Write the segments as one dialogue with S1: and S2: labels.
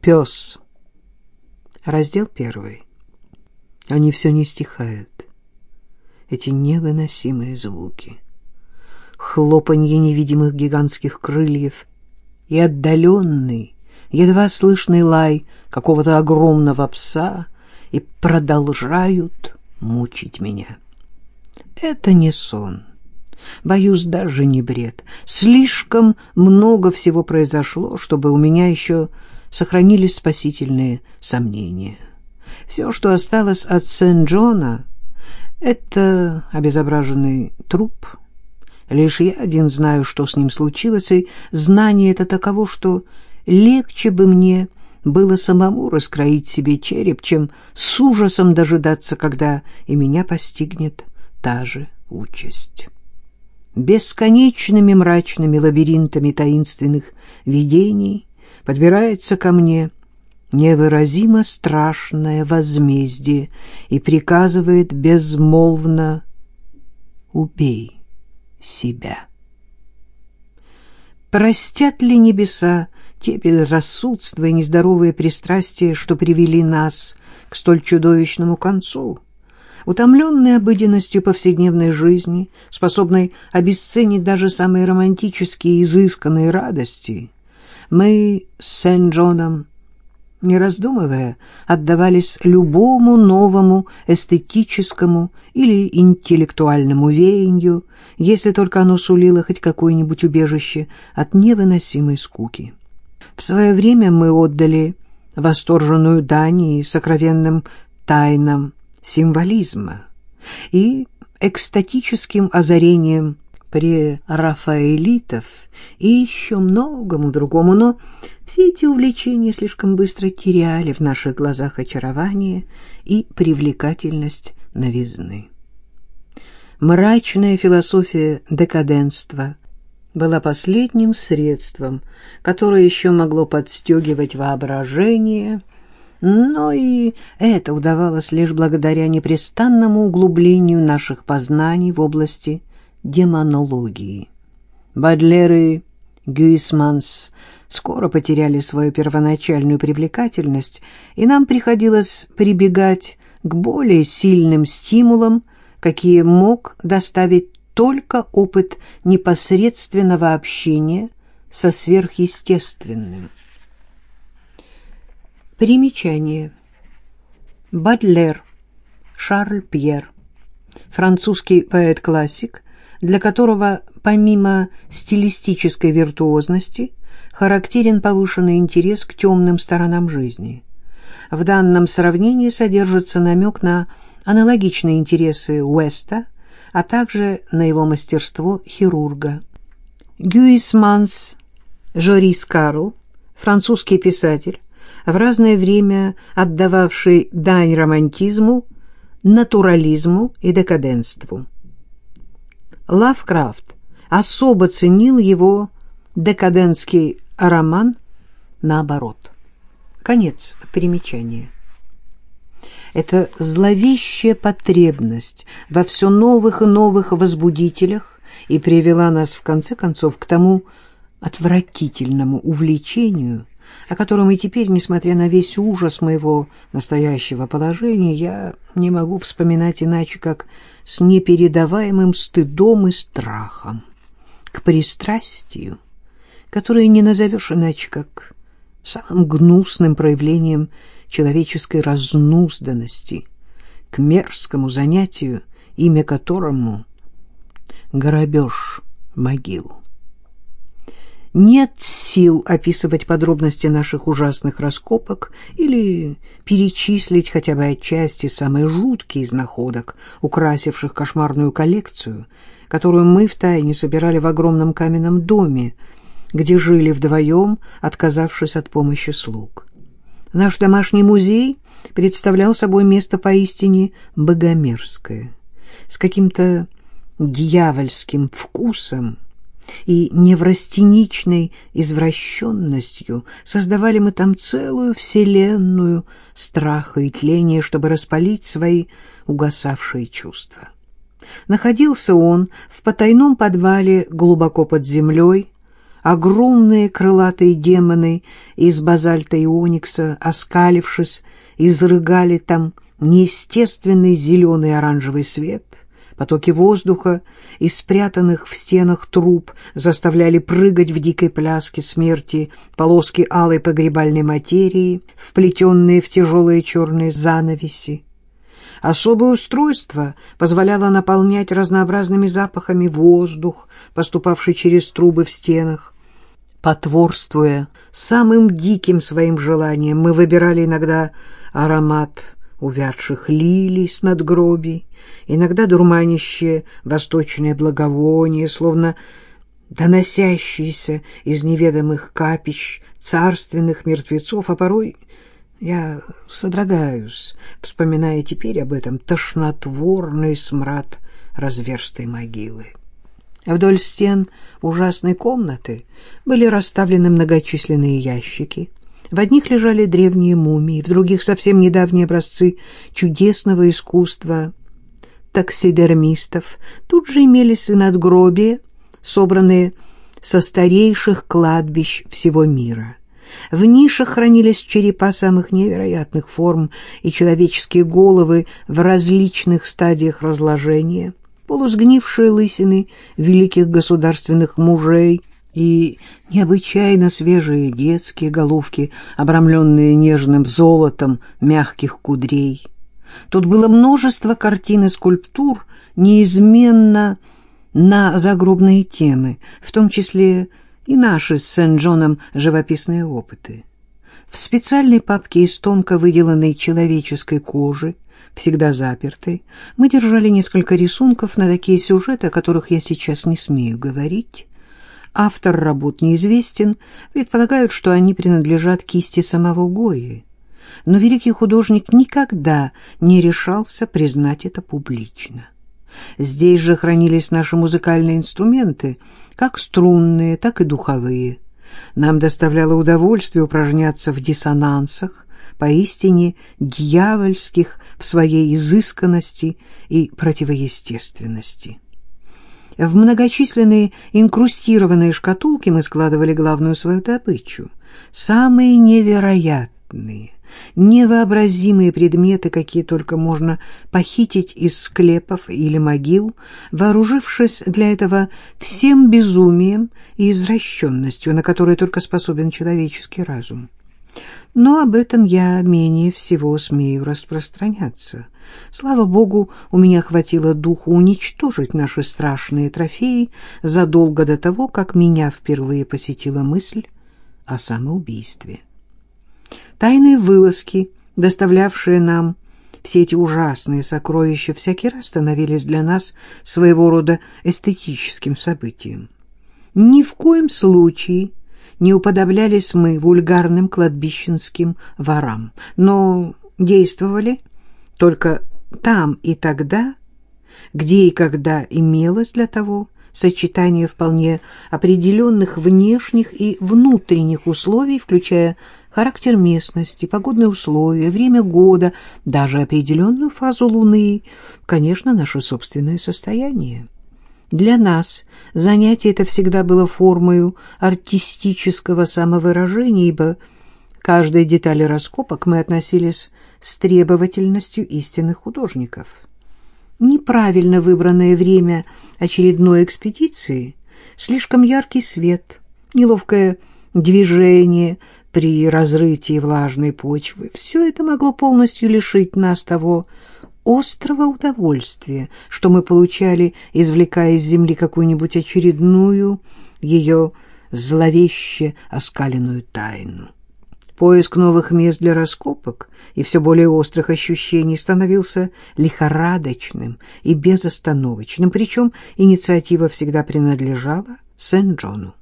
S1: Пес. Раздел первый. Они все не стихают. Эти невыносимые звуки. Хлопанье невидимых гигантских крыльев и отдаленный, едва слышный лай какого-то огромного пса и продолжают мучить меня. Это не сон. Боюсь, даже не бред. Слишком много всего произошло, чтобы у меня еще сохранились спасительные сомнения. Все, что осталось от Сент-Джона, это обезображенный труп. Лишь я один знаю, что с ним случилось, и знание это таково, что легче бы мне было самому раскроить себе череп, чем с ужасом дожидаться, когда и меня постигнет та же участь. Бесконечными мрачными лабиринтами таинственных видений подбирается ко мне невыразимо страшное возмездие и приказывает безмолвно «убей себя». Простят ли небеса те безрассудства и нездоровые пристрастия, что привели нас к столь чудовищному концу? Утомленный обыденностью повседневной жизни, способной обесценить даже самые романтические и изысканные радости, мы с Сент-Джоном, не раздумывая, отдавались любому новому эстетическому или интеллектуальному веянию, если только оно сулило хоть какое-нибудь убежище от невыносимой скуки. В свое время мы отдали восторженную дань сокровенным тайнам символизма и экстатическим озарением прерафаэлитов и еще многому другому, но все эти увлечения слишком быстро теряли в наших глазах очарование и привлекательность новизны. Мрачная философия декаденства была последним средством, которое еще могло подстегивать воображение, но и это удавалось лишь благодаря непрестанному углублению наших познаний в области демонологии. Бадлер и Гюисманс скоро потеряли свою первоначальную привлекательность, и нам приходилось прибегать к более сильным стимулам, какие мог доставить только опыт непосредственного общения со сверхъестественным. Примечание. Бадлер, Шарль Пьер, французский поэт-классик, для которого помимо стилистической виртуозности характерен повышенный интерес к темным сторонам жизни. В данном сравнении содержится намек на аналогичные интересы Уэста – а также на его мастерство хирурга. Гюисманс Жорис Карл, французский писатель, в разное время отдававший дань романтизму, натурализму и декаденству. Лавкрафт особо ценил его декадентский роман наоборот. Конец примечания. Эта зловещая потребность во все новых и новых возбудителях и привела нас, в конце концов, к тому отвратительному увлечению, о котором и теперь, несмотря на весь ужас моего настоящего положения, я не могу вспоминать иначе, как с непередаваемым стыдом и страхом, к пристрастию, которое не назовешь иначе, как самым гнусным проявлением человеческой разнузданности, к мерзкому занятию, имя которому — грабеж могил. Нет сил описывать подробности наших ужасных раскопок или перечислить хотя бы отчасти самые жуткие из находок, украсивших кошмарную коллекцию, которую мы втайне собирали в огромном каменном доме, где жили вдвоем, отказавшись от помощи слуг. Наш домашний музей представлял собой место поистине богомерзкое, с каким-то дьявольским вкусом и неврастеничной извращенностью создавали мы там целую вселенную страха и тления, чтобы распалить свои угасавшие чувства. Находился он в потайном подвале глубоко под землей, огромные крылатые демоны из базальта и оникса, оскалившись, изрыгали там неестественный зеленый оранжевый свет. Потоки воздуха из спрятанных в стенах труб заставляли прыгать в дикой пляске смерти полоски алой погребальной материи, вплетенные в тяжелые черные занавеси. Особое устройство позволяло наполнять разнообразными запахами воздух, поступавший через трубы в стенах. Потворствуя самым диким своим желанием, мы выбирали иногда аромат увядших лилий с надгробий, иногда дурманящее восточное благовоние, словно доносящиеся из неведомых капищ царственных мертвецов, а порой я содрогаюсь, вспоминая теперь об этом тошнотворный смрад разверстой могилы. Вдоль стен ужасной комнаты были расставлены многочисленные ящики — в одних лежали древние мумии, в других совсем недавние образцы чудесного искусства таксидермистов. Тут же имелись и надгробия, собранные со старейших кладбищ всего мира. В нишах хранились черепа самых невероятных форм и человеческие головы в различных стадиях разложения, полусгнившие лысины великих государственных мужей, и необычайно свежие детские головки, обрамленные нежным золотом мягких кудрей. Тут было множество картин и скульптур, неизменно на загробные темы, в том числе и наши с Сент-Джоном живописные опыты. В специальной папке из тонко выделанной человеческой кожи, всегда запертой, мы держали несколько рисунков на такие сюжеты, о которых я сейчас не смею говорить. Автор работ неизвестен, предполагают, что они принадлежат кисти самого Гои. Но великий художник никогда не решался признать это публично. Здесь же хранились наши музыкальные инструменты, как струнные, так и духовые. Нам доставляло удовольствие упражняться в диссонансах, поистине дьявольских в своей изысканности и противоестественности. В многочисленные инкрустированные шкатулки мы складывали главную свою добычу. Самые невероятные, невообразимые предметы, какие только можно похитить из склепов или могил, вооружившись для этого всем безумием и извращенностью, на которые только способен человеческий разум. Но об этом я менее всего смею распространяться. Слава богу, у меня хватило духу уничтожить наши страшные трофеи задолго до того, как меня впервые посетила мысль о самоубийстве. Тайные вылазки, доставлявшие нам все эти ужасные сокровища, всякий раз становились для нас своего рода эстетическим событием. Ни в коем случае не уподоблялись мы вульгарным кладбищенским ворам, но действовали только там и тогда, где и когда имелось для того сочетание вполне определенных внешних и внутренних условий, включая характер местности, погодные условия, время года, даже определенную фазу Луны, конечно, наше собственное состояние. Для нас занятие это всегда было формою артистического самовыражения, ибо каждой детали раскопок мы относились с требовательностью истинных художников. Неправильно выбранное время очередной экспедиции, слишком яркий свет, неловкое движение при разрытии влажной почвы — все это могло полностью лишить нас того острого удовольствия, что мы получали, извлекая из земли какую-нибудь очередную ее зловеще оскаленную тайну. Поиск новых мест для раскопок и все более острых ощущений становился лихорадочным и безостановочным, причем инициатива всегда принадлежала Сент-Джону.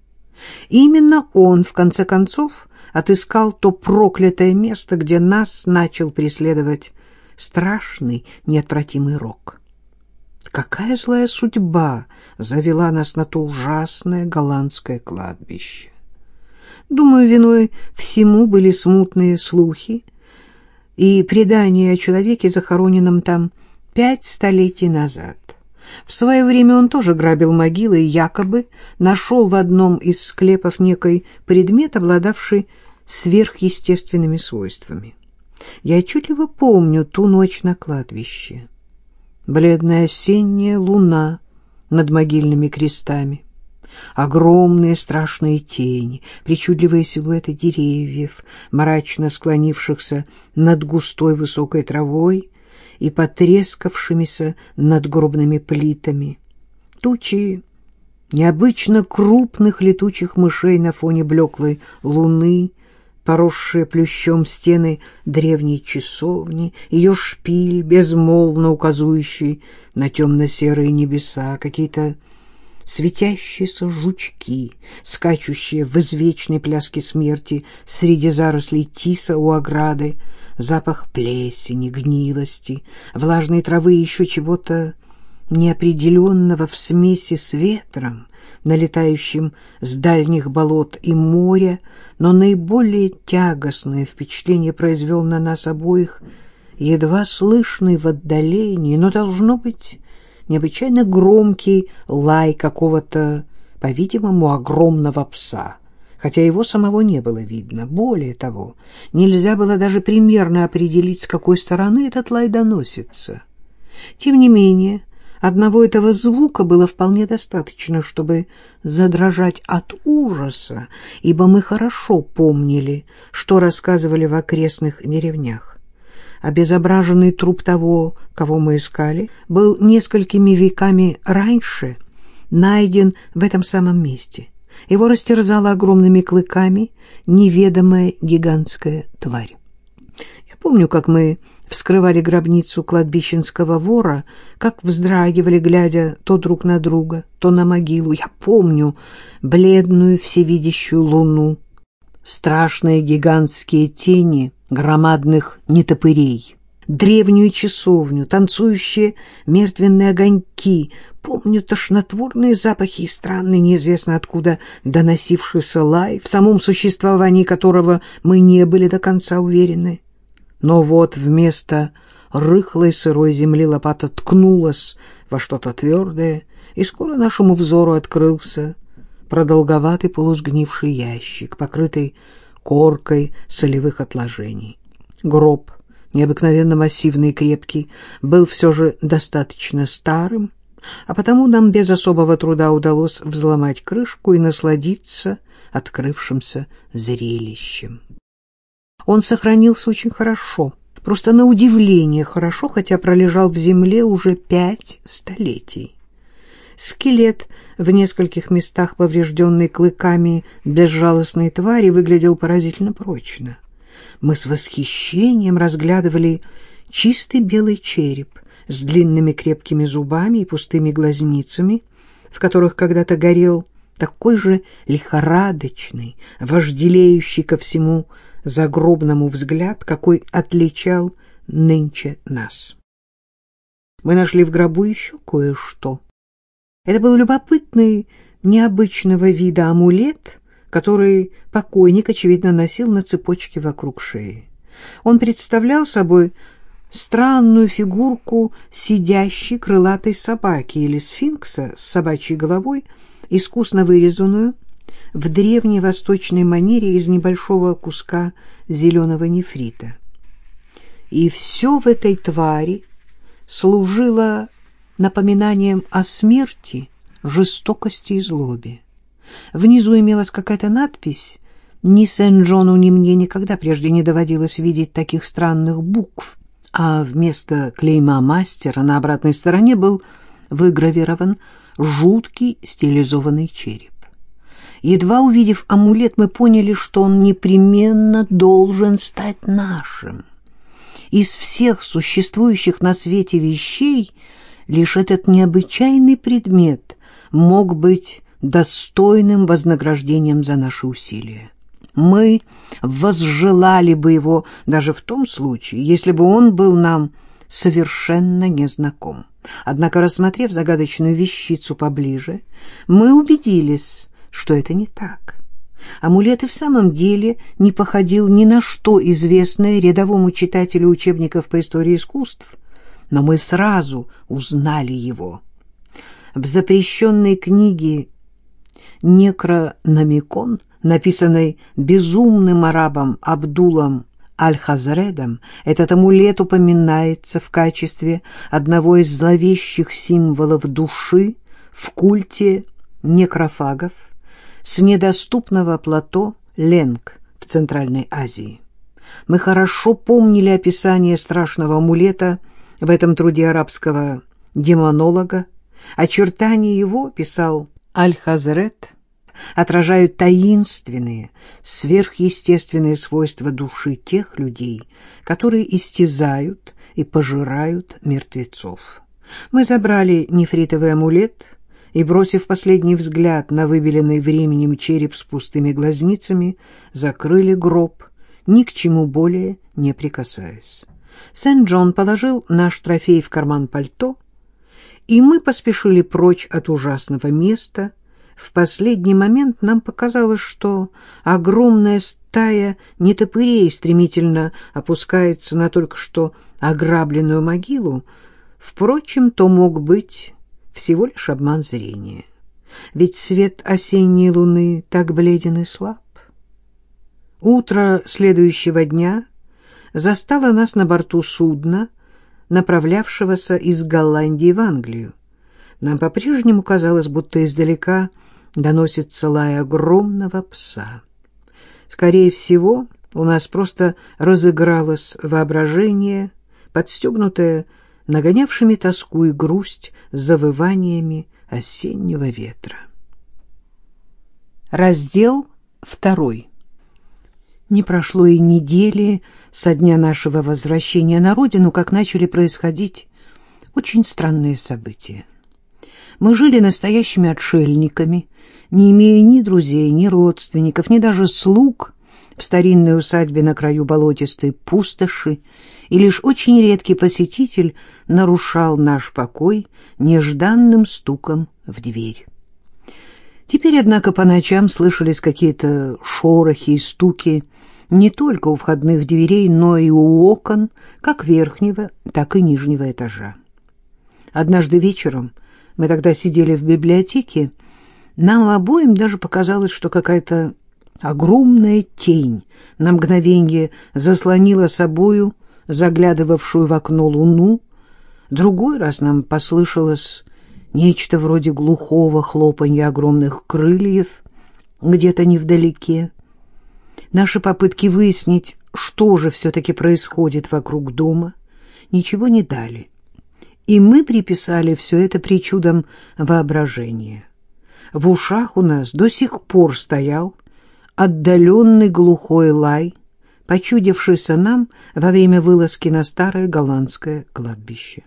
S1: Именно он, в конце концов, отыскал то проклятое место, где нас начал преследовать страшный, неотвратимый рок. Какая злая судьба завела нас на то ужасное голландское кладбище? Думаю, виной всему были смутные слухи и предания о человеке, захороненном там пять столетий назад. В свое время он тоже грабил могилы и якобы нашел в одном из склепов некий предмет, обладавший сверхъестественными свойствами. Я отчетливо помню ту ночь на кладбище. Бледная осенняя луна над могильными крестами, огромные страшные тени, причудливые силуэты деревьев, мрачно склонившихся над густой высокой травой и потрескавшимися надгробными плитами, тучи необычно крупных летучих мышей на фоне блеклой луны, поросшие плющом стены древней часовни, ее шпиль, безмолвно указующий на темно-серые небеса, какие-то светящиеся жучки, скачущие в извечной пляске смерти среди зарослей тиса у ограды, запах плесени, гнилости, влажной травы и еще чего-то неопределенного в смеси с ветром, налетающим с дальних болот и моря, но наиболее тягостное впечатление произвел на нас обоих едва слышный в отдалении, но, должно быть, необычайно громкий лай какого-то, по-видимому, огромного пса, хотя его самого не было видно. Более того, нельзя было даже примерно определить, с какой стороны этот лай доносится. Тем не менее, Одного этого звука было вполне достаточно, чтобы задрожать от ужаса, ибо мы хорошо помнили, что рассказывали в окрестных деревнях. Обезображенный труп того, кого мы искали, был несколькими веками раньше найден в этом самом месте. Его растерзала огромными клыками неведомая гигантская тварь. Я помню, как мы вскрывали гробницу кладбищенского вора, как вздрагивали, глядя то друг на друга, то на могилу. Я помню бледную всевидящую луну, страшные гигантские тени громадных нетопырей, древнюю часовню, танцующие мертвенные огоньки. Помню тошнотворные запахи и странный, неизвестно откуда доносившийся лай, в самом существовании которого мы не были до конца уверены. Но вот вместо рыхлой сырой земли лопата ткнулась во что-то твердое, и скоро нашему взору открылся продолговатый полусгнивший ящик, покрытый коркой солевых отложений. Гроб, необыкновенно массивный и крепкий, был все же достаточно старым, а потому нам без особого труда удалось взломать крышку и насладиться открывшимся зрелищем. Он сохранился очень хорошо, просто на удивление хорошо, хотя пролежал в земле уже пять столетий. Скелет в нескольких местах, поврежденный клыками безжалостной твари, выглядел поразительно прочно. Мы с восхищением разглядывали чистый белый череп с длинными крепкими зубами и пустыми глазницами, в которых когда-то горел такой же лихорадочный, вожделеющий ко всему загробному взгляд, какой отличал нынче нас. Мы нашли в гробу еще кое-что. Это был любопытный, необычного вида амулет, который покойник, очевидно, носил на цепочке вокруг шеи. Он представлял собой странную фигурку сидящей крылатой собаки или сфинкса с собачьей головой, искусно вырезанную, в древней восточной манере из небольшого куска зеленого нефрита. И все в этой твари служило напоминанием о смерти, жестокости и злобе. Внизу имелась какая-то надпись. Ни Сен-Джону, ни мне никогда прежде не доводилось видеть таких странных букв, а вместо клейма мастера на обратной стороне был выгравирован жуткий стилизованный череп. Едва увидев амулет, мы поняли, что он непременно должен стать нашим. Из всех существующих на свете вещей лишь этот необычайный предмет мог быть достойным вознаграждением за наши усилия. Мы возжелали бы его даже в том случае, если бы он был нам совершенно незнаком. Однако, рассмотрев загадочную вещицу поближе, мы убедились, что это не так. Амулет и в самом деле не походил ни на что известное рядовому читателю учебников по истории искусств, но мы сразу узнали его. в запрещенной книге «Некрономикон», написанной безумным арабом Абдулом Аль-Хазредом, этот амулет упоминается в качестве одного из зловещих символов души в культе некрофагов с недоступного плато Ленг в Центральной Азии. Мы хорошо помнили описание страшного амулета в этом труде арабского демонолога. Очертания его, писал Аль-Хазрет, отражают таинственные, сверхъестественные свойства души тех людей, которые истязают и пожирают мертвецов. Мы забрали нефритовый амулет и, бросив последний взгляд на выбеленный временем череп с пустыми глазницами, закрыли гроб, ни к чему более не прикасаясь. Сент-Джон положил наш трофей в карман пальто, и мы поспешили прочь от ужасного места, в последний момент нам показалось, что огромная стая нетопырей стремительно опускается на только что ограбленную могилу. Впрочем, то мог быть всего лишь обман зрения. Ведь свет осенней луны так бледен и слаб. Утро следующего дня застало нас на борту судна, направлявшегося из Голландии в Англию. Нам по-прежнему казалось, будто издалека — доносится лай огромного пса. Скорее всего, у нас просто разыгралось воображение, подстегнутое нагонявшими тоску и грусть завываниями осеннего ветра. Раздел второй. Не прошло и недели со дня нашего возвращения на родину, как начали происходить очень странные события. Мы жили настоящими отшельниками, не имея ни друзей, ни родственников, ни даже слуг в старинной усадьбе на краю болотистой пустоши, и лишь очень редкий посетитель нарушал наш покой нежданным стуком в дверь. Теперь, однако, по ночам слышались какие-то шорохи и стуки не только у входных дверей, но и у окон, как верхнего, так и нижнего этажа. Однажды вечером мы тогда сидели в библиотеке. Нам обоим даже показалось, что какая-то огромная тень на мгновение заслонила собою заглядывавшую в окно луну. Другой раз нам послышалось нечто вроде глухого хлопанья огромных крыльев где-то невдалеке. Наши попытки выяснить, что же все-таки происходит вокруг дома, ничего не дали и мы приписали все это причудам воображения. В ушах у нас до сих пор стоял отдаленный глухой лай, почудившийся нам во время вылазки на старое голландское кладбище.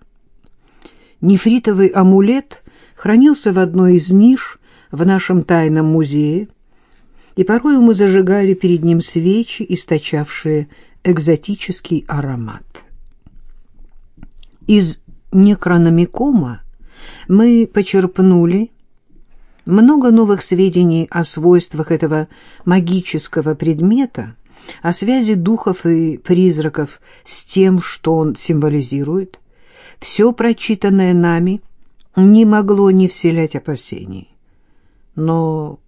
S1: Нефритовый амулет хранился в одной из ниш в нашем тайном музее, и порою мы зажигали перед ним свечи, источавшие экзотический аромат. Из некрономикома мы почерпнули много новых сведений о свойствах этого магического предмета, о связи духов и призраков с тем, что он символизирует. Все прочитанное нами не могло не вселять опасений. Но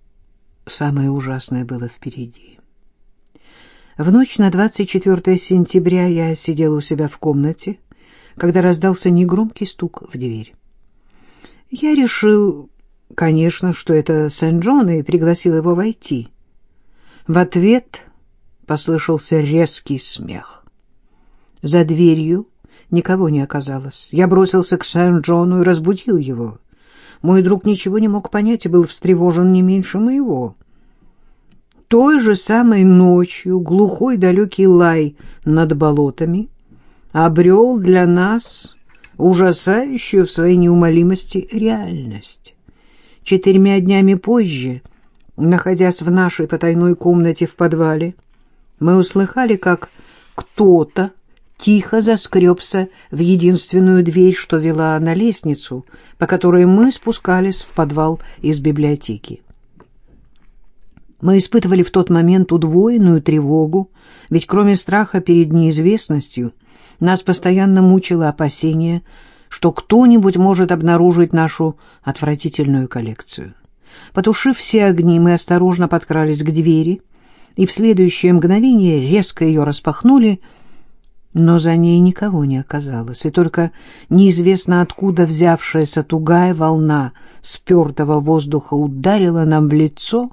S1: самое ужасное было впереди. В ночь на 24 сентября я сидела у себя в комнате, когда раздался негромкий стук в дверь. Я решил, конечно, что это Сент-Джон, и пригласил его войти. В ответ послышался резкий смех. За дверью никого не оказалось. Я бросился к Сент-Джону и разбудил его. Мой друг ничего не мог понять и был встревожен не меньше моего. Той же самой ночью глухой далекий лай над болотами обрел для нас ужасающую в своей неумолимости реальность. Четырьмя днями позже, находясь в нашей потайной комнате в подвале, мы услыхали, как кто-то тихо заскребся в единственную дверь, что вела на лестницу, по которой мы спускались в подвал из библиотеки. Мы испытывали в тот момент удвоенную тревогу, ведь кроме страха перед неизвестностью нас постоянно мучило опасение, что кто-нибудь может обнаружить нашу отвратительную коллекцию. Потушив все огни, мы осторожно подкрались к двери и в следующее мгновение резко ее распахнули, но за ней никого не оказалось, и только неизвестно откуда взявшаяся тугая волна спертого воздуха ударила нам в лицо,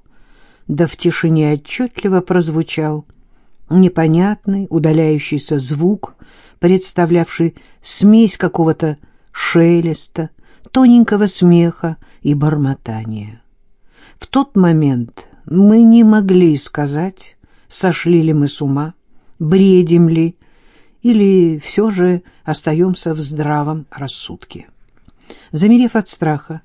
S1: да в тишине отчетливо прозвучал непонятный удаляющийся звук, представлявший смесь какого-то шелеста, тоненького смеха и бормотания. В тот момент мы не могли сказать, сошли ли мы с ума, бредим ли, или все же остаемся в здравом рассудке. Замерев от страха,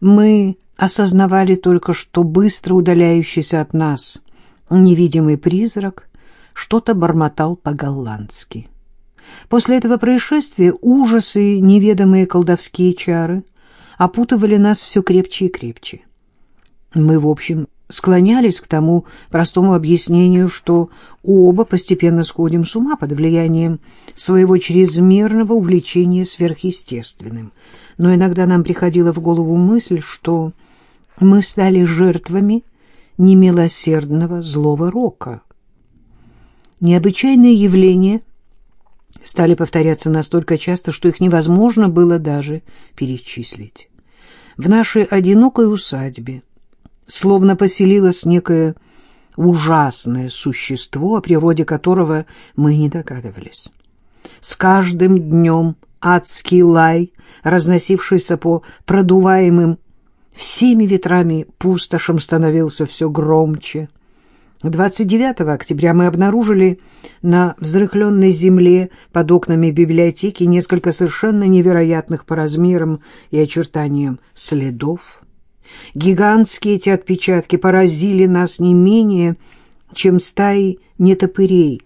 S1: мы осознавали только, что быстро удаляющийся от нас невидимый призрак что-то бормотал по-голландски. После этого происшествия ужасы, неведомые колдовские чары опутывали нас все крепче и крепче. Мы, в общем, склонялись к тому простому объяснению, что оба постепенно сходим с ума под влиянием своего чрезмерного увлечения сверхъестественным. Но иногда нам приходила в голову мысль, что мы стали жертвами немилосердного злого рока. Необычайные явления стали повторяться настолько часто, что их невозможно было даже перечислить. В нашей одинокой усадьбе словно поселилось некое ужасное существо, о природе которого мы не догадывались. С каждым днем адский лай, разносившийся по продуваемым всеми ветрами пустошам, становился все громче. 29 октября мы обнаружили на взрыхленной земле под окнами библиотеки несколько совершенно невероятных по размерам и очертаниям следов. Гигантские эти отпечатки поразили нас не менее, чем стаи нетопырей,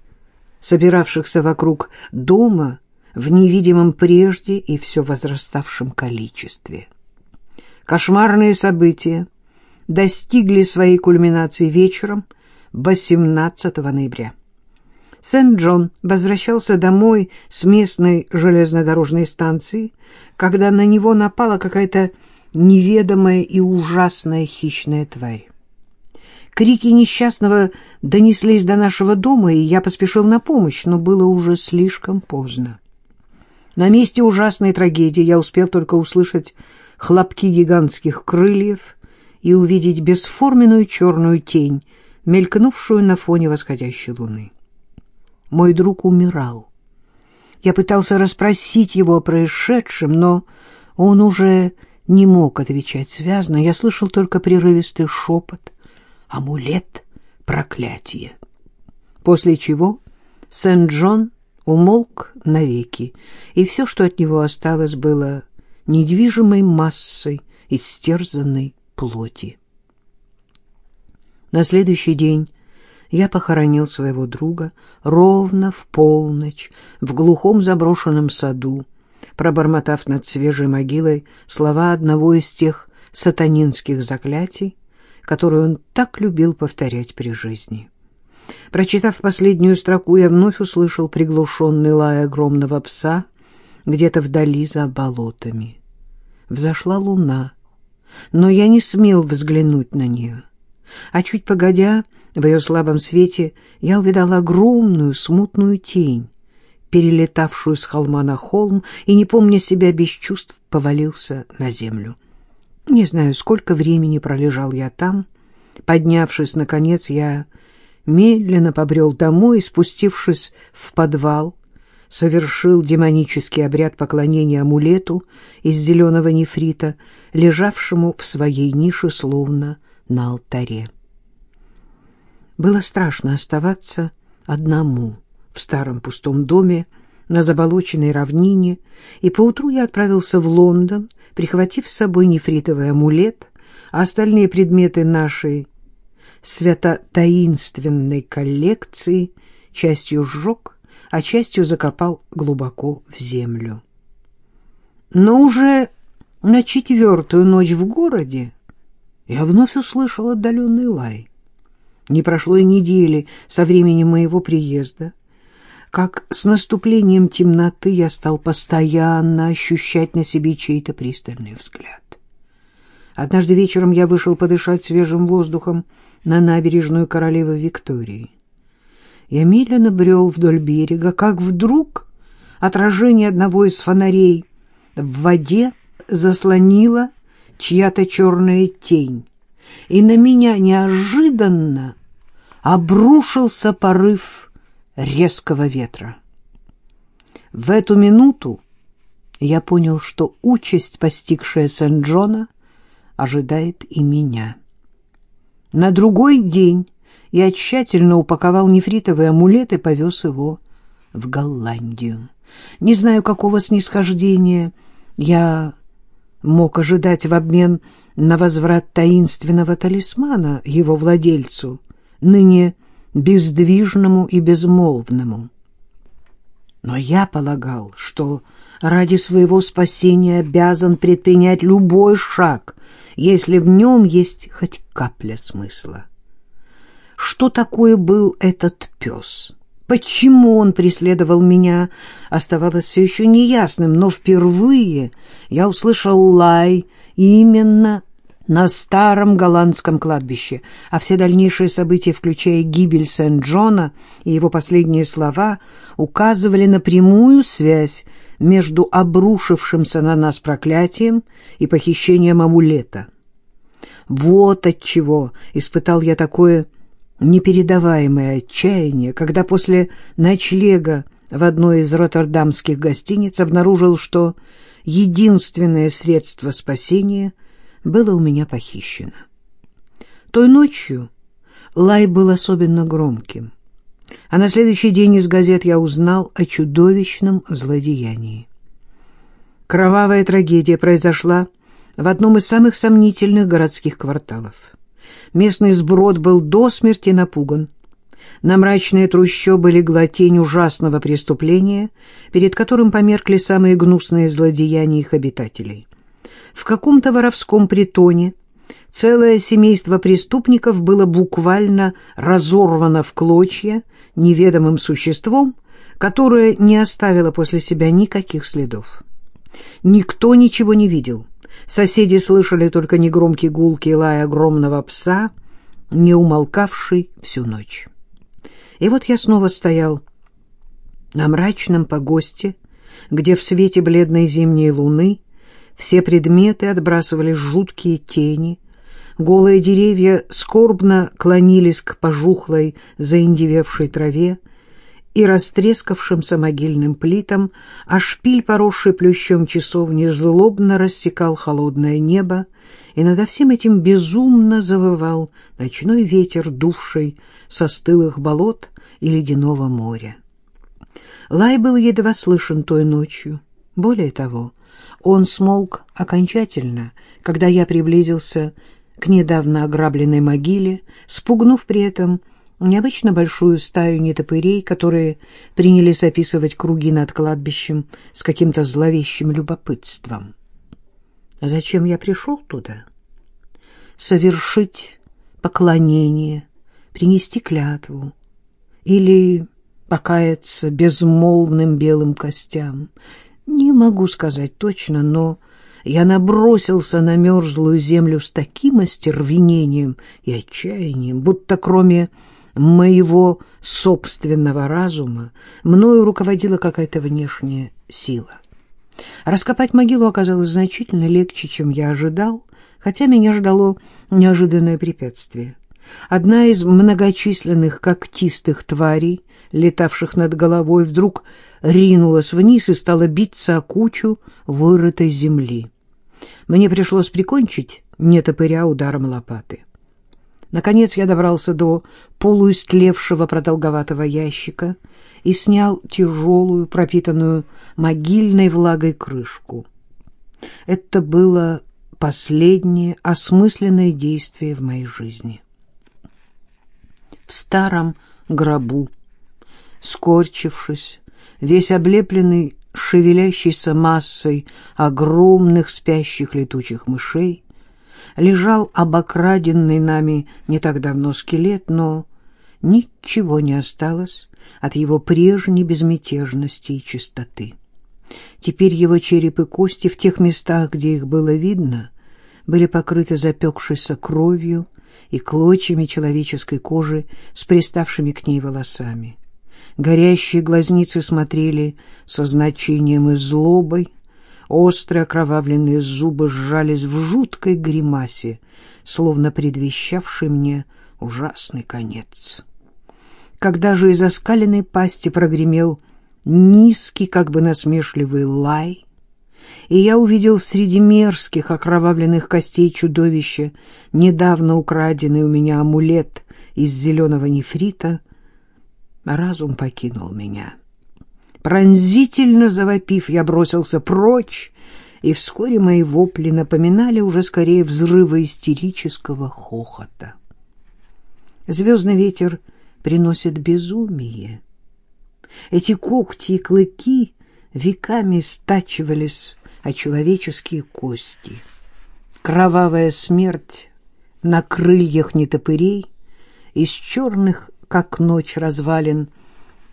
S1: собиравшихся вокруг дома в невидимом прежде и все возраставшем количестве. Кошмарные события достигли своей кульминации вечером 18 ноября. Сент-Джон возвращался домой с местной железнодорожной станции, когда на него напала какая-то неведомая и ужасная хищная тварь. Крики несчастного донеслись до нашего дома, и я поспешил на помощь, но было уже слишком поздно. На месте ужасной трагедии я успел только услышать хлопки гигантских крыльев и увидеть бесформенную черную тень, мелькнувшую на фоне восходящей луны. Мой друг умирал. Я пытался расспросить его о происшедшем, но он уже не мог отвечать связно. Я слышал только прерывистый шепот «Амулет проклятия». После чего Сент-Джон умолк навеки, и все, что от него осталось, было недвижимой массой истерзанной плоти. На следующий день я похоронил своего друга ровно в полночь в глухом заброшенном саду, пробормотав над свежей могилой слова одного из тех сатанинских заклятий, которые он так любил повторять при жизни. Прочитав последнюю строку, я вновь услышал приглушенный лай огромного пса где-то вдали за болотами. Взошла луна, но я не смел взглянуть на нее. А чуть погодя, в ее слабом свете, я увидал огромную смутную тень, перелетавшую с холма на холм, и, не помня себя без чувств, повалился на землю. Не знаю, сколько времени пролежал я там. Поднявшись, наконец, я медленно побрел домой и, спустившись в подвал, совершил демонический обряд поклонения амулету из зеленого нефрита, лежавшему в своей нише словно на алтаре. Было страшно оставаться одному в старом пустом доме на заболоченной равнине, и поутру я отправился в Лондон, прихватив с собой нефритовый амулет, а остальные предметы нашей свято-таинственной коллекции частью сжег, а частью закопал глубоко в землю. Но уже на четвертую ночь в городе я вновь услышал отдаленный лай. Не прошло и недели со времени моего приезда, как с наступлением темноты я стал постоянно ощущать на себе чей-то пристальный взгляд. Однажды вечером я вышел подышать свежим воздухом на набережную королевы Виктории. Я медленно брел вдоль берега, как вдруг отражение одного из фонарей в воде заслонило чья-то черная тень, и на меня неожиданно обрушился порыв резкого ветра. В эту минуту я понял, что участь, постигшая Сент-Джона, ожидает и меня. На другой день я тщательно упаковал нефритовый амулет и повез его в Голландию. Не знаю, какого снисхождения я мог ожидать в обмен на возврат таинственного талисмана его владельцу, ныне бездвижному и безмолвному. Но я полагал, что ради своего спасения обязан предпринять любой шаг, если в нем есть хоть капля смысла. Что такое был этот пес? Почему он преследовал меня, оставалось все еще неясным, но впервые я услышал лай именно на старом голландском кладбище, а все дальнейшие события, включая гибель Сент-Джона и его последние слова, указывали на прямую связь между обрушившимся на нас проклятием и похищением амулета. Вот отчего испытал я такое непередаваемое отчаяние, когда после ночлега в одной из роттердамских гостиниц обнаружил, что единственное средство спасения было у меня похищено. Той ночью лай был особенно громким, а на следующий день из газет я узнал о чудовищном злодеянии. Кровавая трагедия произошла в одном из самых сомнительных городских кварталов. Местный сброд был до смерти напуган. На мрачные трущобы легла тень ужасного преступления, перед которым померкли самые гнусные злодеяния их обитателей. В каком-то воровском притоне целое семейство преступников было буквально разорвано в клочья неведомым существом, которое не оставило после себя никаких следов. Никто ничего не видел. Соседи слышали только негромкий гулкий лай огромного пса, не умолкавший всю ночь. И вот я снова стоял на мрачном погосте, где в свете бледной зимней луны все предметы отбрасывали жуткие тени, голые деревья скорбно клонились к пожухлой, заиндевевшей траве, и растрескавшимся могильным плитам, а шпиль, поросший плющом часовни, злобно рассекал холодное небо, и над всем этим безумно завывал ночной ветер, дувший со стылых болот и ледяного моря. Лай был едва слышен той ночью. Более того, он смолк окончательно, когда я приблизился к недавно ограбленной могиле, спугнув при этом необычно большую стаю нетопырей, которые принялись описывать круги над кладбищем с каким-то зловещим любопытством. Зачем я пришел туда? Совершить поклонение, принести клятву или покаяться безмолвным белым костям. Не могу сказать точно, но я набросился на мерзлую землю с таким остервенением и отчаянием, будто кроме моего собственного разума мною руководила какая-то внешняя сила. Раскопать могилу оказалось значительно легче, чем я ожидал, хотя меня ждало неожиданное препятствие. Одна из многочисленных когтистых тварей, летавших над головой, вдруг ринулась вниз и стала биться о кучу вырытой земли. Мне пришлось прикончить нетопыря ударом лопаты. Наконец я добрался до полуистлевшего продолговатого ящика и снял тяжелую, пропитанную могильной влагой крышку. Это было последнее осмысленное действие в моей жизни. В старом гробу, скорчившись, весь облепленный шевелящейся массой огромных спящих летучих мышей, лежал обокраденный нами не так давно скелет, но ничего не осталось от его прежней безмятежности и чистоты. Теперь его череп и кости в тех местах, где их было видно, были покрыты запекшейся кровью и клочьями человеческой кожи с приставшими к ней волосами. Горящие глазницы смотрели со значением и злобой, острые окровавленные зубы сжались в жуткой гримасе, словно предвещавший мне ужасный конец. Когда же из оскаленной пасти прогремел низкий, как бы насмешливый лай, и я увидел среди мерзких окровавленных костей чудовища недавно украденный у меня амулет из зеленого нефрита, разум покинул меня. Пронзительно завопив, я бросился прочь, и вскоре мои вопли напоминали уже скорее взрывы истерического хохота. Звездный ветер приносит безумие. Эти когти и клыки веками стачивались о человеческие кости. Кровавая смерть на крыльях нетопырей из черных, как ночь, развалин,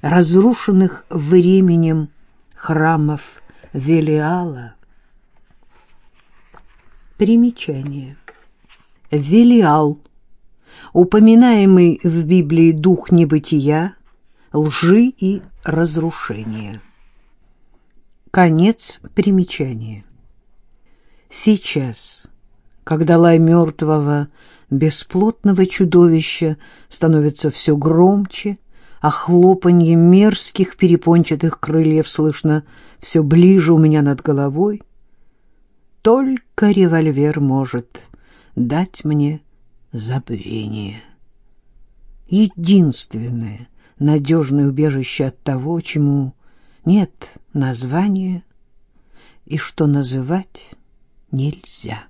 S1: разрушенных временем храмов Велиала. Примечание. Велиал, упоминаемый в Библии дух небытия, лжи и разрушения. Конец примечания. Сейчас, когда лай мертвого, бесплотного чудовища становится все громче, а хлопанье мерзких перепончатых крыльев слышно все ближе у меня над головой, только револьвер может дать мне забвение. Единственное надежное убежище от того, чему нет названия и что называть нельзя.